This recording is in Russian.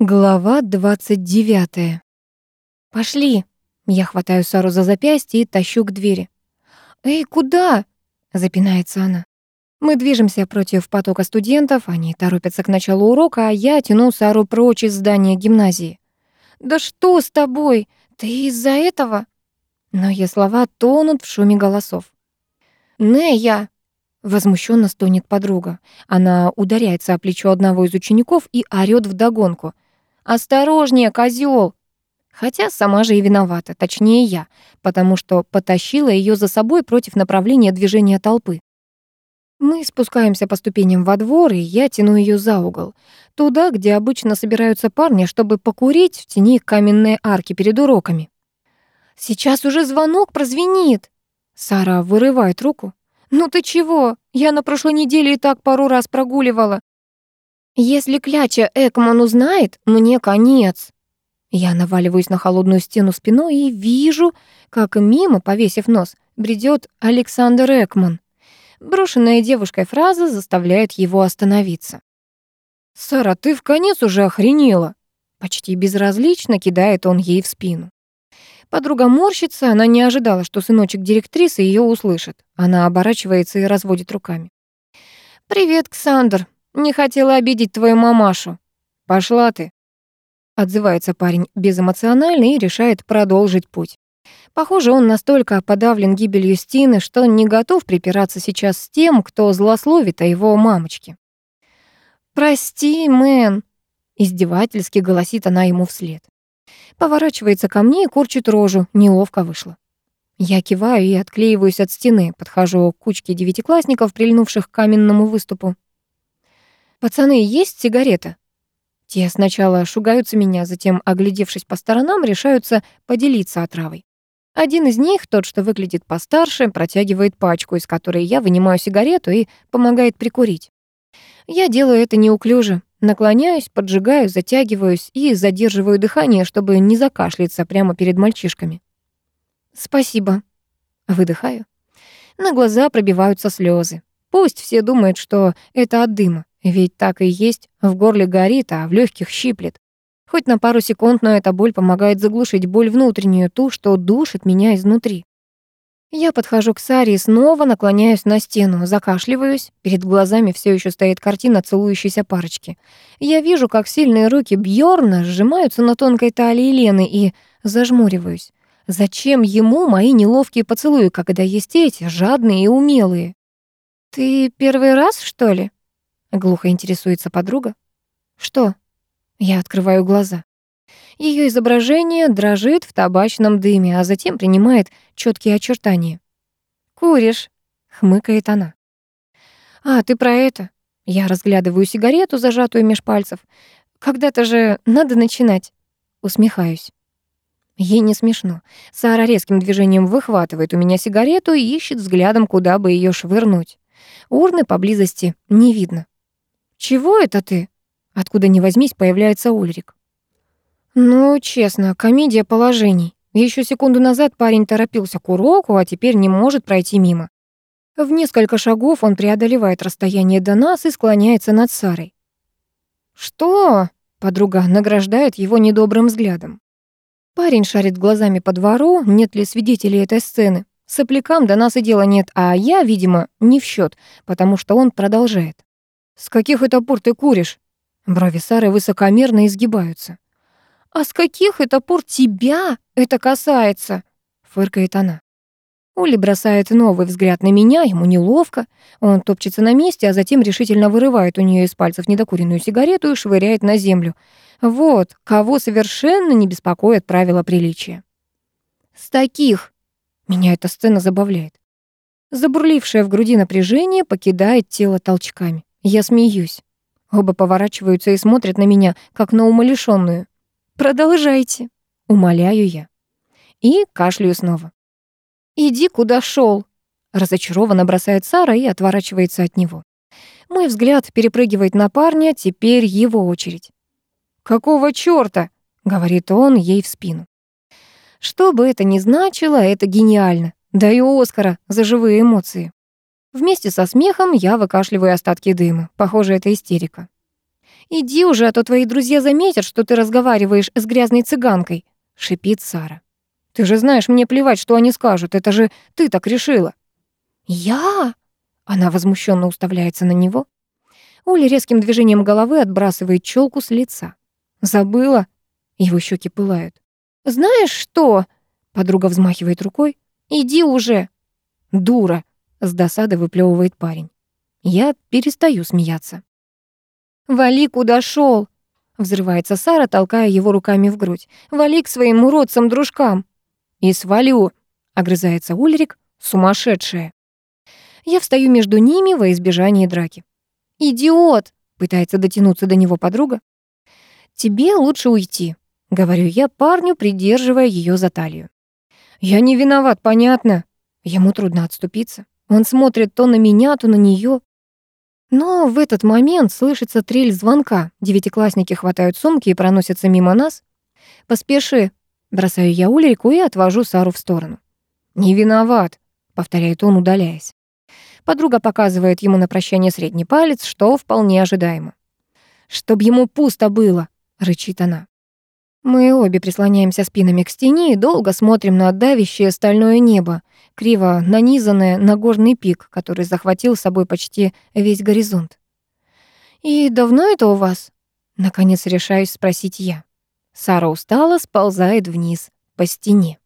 Глава 29. «Пошли!» Я хватаю Сару за запястье и тащу к двери. «Эй, куда?» — запинается она. Мы движемся против потока студентов, они торопятся к началу урока, а я тяну Сару прочь из здания гимназии. «Да что с тобой? Ты из-за этого?» Но ее слова тонут в шуме голосов. «Нея!» — возмущенно стонет подруга. Она ударяется о плечо одного из учеников и орёт вдогонку — «Осторожнее, козёл!» Хотя сама же и виновата, точнее я, потому что потащила её за собой против направления движения толпы. Мы спускаемся по ступеням во двор, и я тяну её за угол. Туда, где обычно собираются парни, чтобы покурить в тени каменной арки перед уроками. «Сейчас уже звонок прозвенит!» Сара вырывает руку. «Ну ты чего? Я на прошлой неделе и так пару раз прогуливала. Если кляча Экман узнает, мне конец. Я наваливаюсь на холодную стену спиной и вижу, как мимо, повесив нос, бредет Александр Экман. Брошенная девушкой фраза заставляет его остановиться. «Сара, ты в конец уже охренела!» Почти безразлично кидает он ей в спину. Подруга морщится, она не ожидала, что сыночек директрисы ее услышит. Она оборачивается и разводит руками. «Привет, Ксандр. Не хотела обидеть твою мамашу. Пошла ты. Отзывается парень безэмоционально и решает продолжить путь. Похоже, он настолько подавлен гибелью Стины, что не готов припираться сейчас с тем, кто злословит о его мамочке. «Прости, мэн», — издевательски голосит она ему вслед. Поворачивается ко мне и корчит рожу, неловко вышло. Я киваю и отклеиваюсь от стены, подхожу к кучке девятиклассников, прильнувших к каменному выступу. «Пацаны, есть сигарета?» Те сначала шугаются меня, затем, оглядевшись по сторонам, решаются поделиться отравой. Один из них, тот, что выглядит постарше, протягивает пачку, из которой я вынимаю сигарету и помогает прикурить. Я делаю это неуклюже, наклоняюсь, поджигаю, затягиваюсь и задерживаю дыхание, чтобы не закашляться прямо перед мальчишками. «Спасибо», — выдыхаю. На глаза пробиваются слезы. Пусть все думают, что это от дыма. Ведь так и есть, в горле горит, а в легких щиплет. Хоть на пару секунд, но эта боль помогает заглушить боль внутреннюю, ту, что душит меня изнутри. Я подхожу к Саре и снова наклоняюсь на стену, закашливаюсь. Перед глазами все еще стоит картина целующейся парочки. Я вижу, как сильные руки Бьорна сжимаются на тонкой талии Лены и зажмуриваюсь. Зачем ему мои неловкие поцелуи, когда есть эти, жадные и умелые? «Ты первый раз, что ли?» Глухо интересуется подруга. Что? Я открываю глаза. Ее изображение дрожит в табачном дыме, а затем принимает четкие очертания. «Куришь?» — хмыкает она. «А, ты про это?» Я разглядываю сигарету, зажатую меж пальцев. «Когда-то же надо начинать». Усмехаюсь. Ей не смешно. Сара резким движением выхватывает у меня сигарету и ищет взглядом, куда бы ее швырнуть. Урны поблизости не видно. «Чего это ты?» Откуда ни возьмись, появляется Ульрик. «Ну, честно, комедия положений. Еще секунду назад парень торопился к уроку, а теперь не может пройти мимо. В несколько шагов он преодолевает расстояние до нас и склоняется над Сарой. «Что?» — подруга награждает его недобрым взглядом. Парень шарит глазами по двору, нет ли свидетелей этой сцены. Соплякам до нас и дела нет, а я, видимо, не в счет, потому что он продолжает. «С каких это пор ты куришь?» Брови Сары высокомерно изгибаются. «А с каких это пор тебя это касается?» Фыркает она. Ули бросает новый взгляд на меня, ему неловко. Он топчется на месте, а затем решительно вырывает у нее из пальцев недокуренную сигарету и швыряет на землю. Вот, кого совершенно не беспокоят правила приличия. «С таких!» Меня эта сцена забавляет. Забурлившее в груди напряжение покидает тело толчками. Я смеюсь. Оба поворачиваются и смотрят на меня, как на умалишённую. «Продолжайте», — умоляю я. И кашляю снова. «Иди, куда шел, разочарованно бросает Сара и отворачивается от него. Мой взгляд перепрыгивает на парня, теперь его очередь. «Какого чёрта?» — говорит он ей в спину. Что бы это ни значило, это гениально. Даю Оскара за живые эмоции. Вместе со смехом я выкашливаю остатки дыма. Похоже, это истерика. «Иди уже, а то твои друзья заметят, что ты разговариваешь с грязной цыганкой», — шипит Сара. «Ты же знаешь, мне плевать, что они скажут, это же ты так решила». «Я?» — она возмущенно уставляется на него. Оля резким движением головы отбрасывает челку с лица. «Забыла?» Его щеки пылают. «Знаешь что?» — подруга взмахивает рукой. «Иди уже!» «Дура!» — с досады выплевывает парень. Я перестаю смеяться. «Вали, куда шел? Взрывается Сара, толкая его руками в грудь. «Вали к своим уродцам-дружкам!» «И свалю!» — огрызается Ульрик, сумасшедшая. Я встаю между ними во избежание драки. «Идиот!» — пытается дотянуться до него подруга. «Тебе лучше уйти», — говорю я парню, придерживая ее за талию. «Я не виноват, понятно?» Ему трудно отступиться. Он смотрит то на меня, то на нее. Но в этот момент слышится трель звонка. Девятиклассники хватают сумки и проносятся мимо нас. «Поспеши», — бросаю я Ульрику и отвожу Сару в сторону. «Не виноват», — повторяет он, удаляясь. Подруга показывает ему на прощание средний палец, что вполне ожидаемо. «Чтоб ему пусто было», — рычит она. Мы обе прислоняемся спинами к стене и долго смотрим на давящее стальное небо, криво нанизанное на горный пик, который захватил с собой почти весь горизонт. «И давно это у вас?» Наконец решаюсь спросить я. Сара устала, сползает вниз по стене.